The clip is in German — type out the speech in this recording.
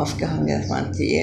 aufgehangen waren die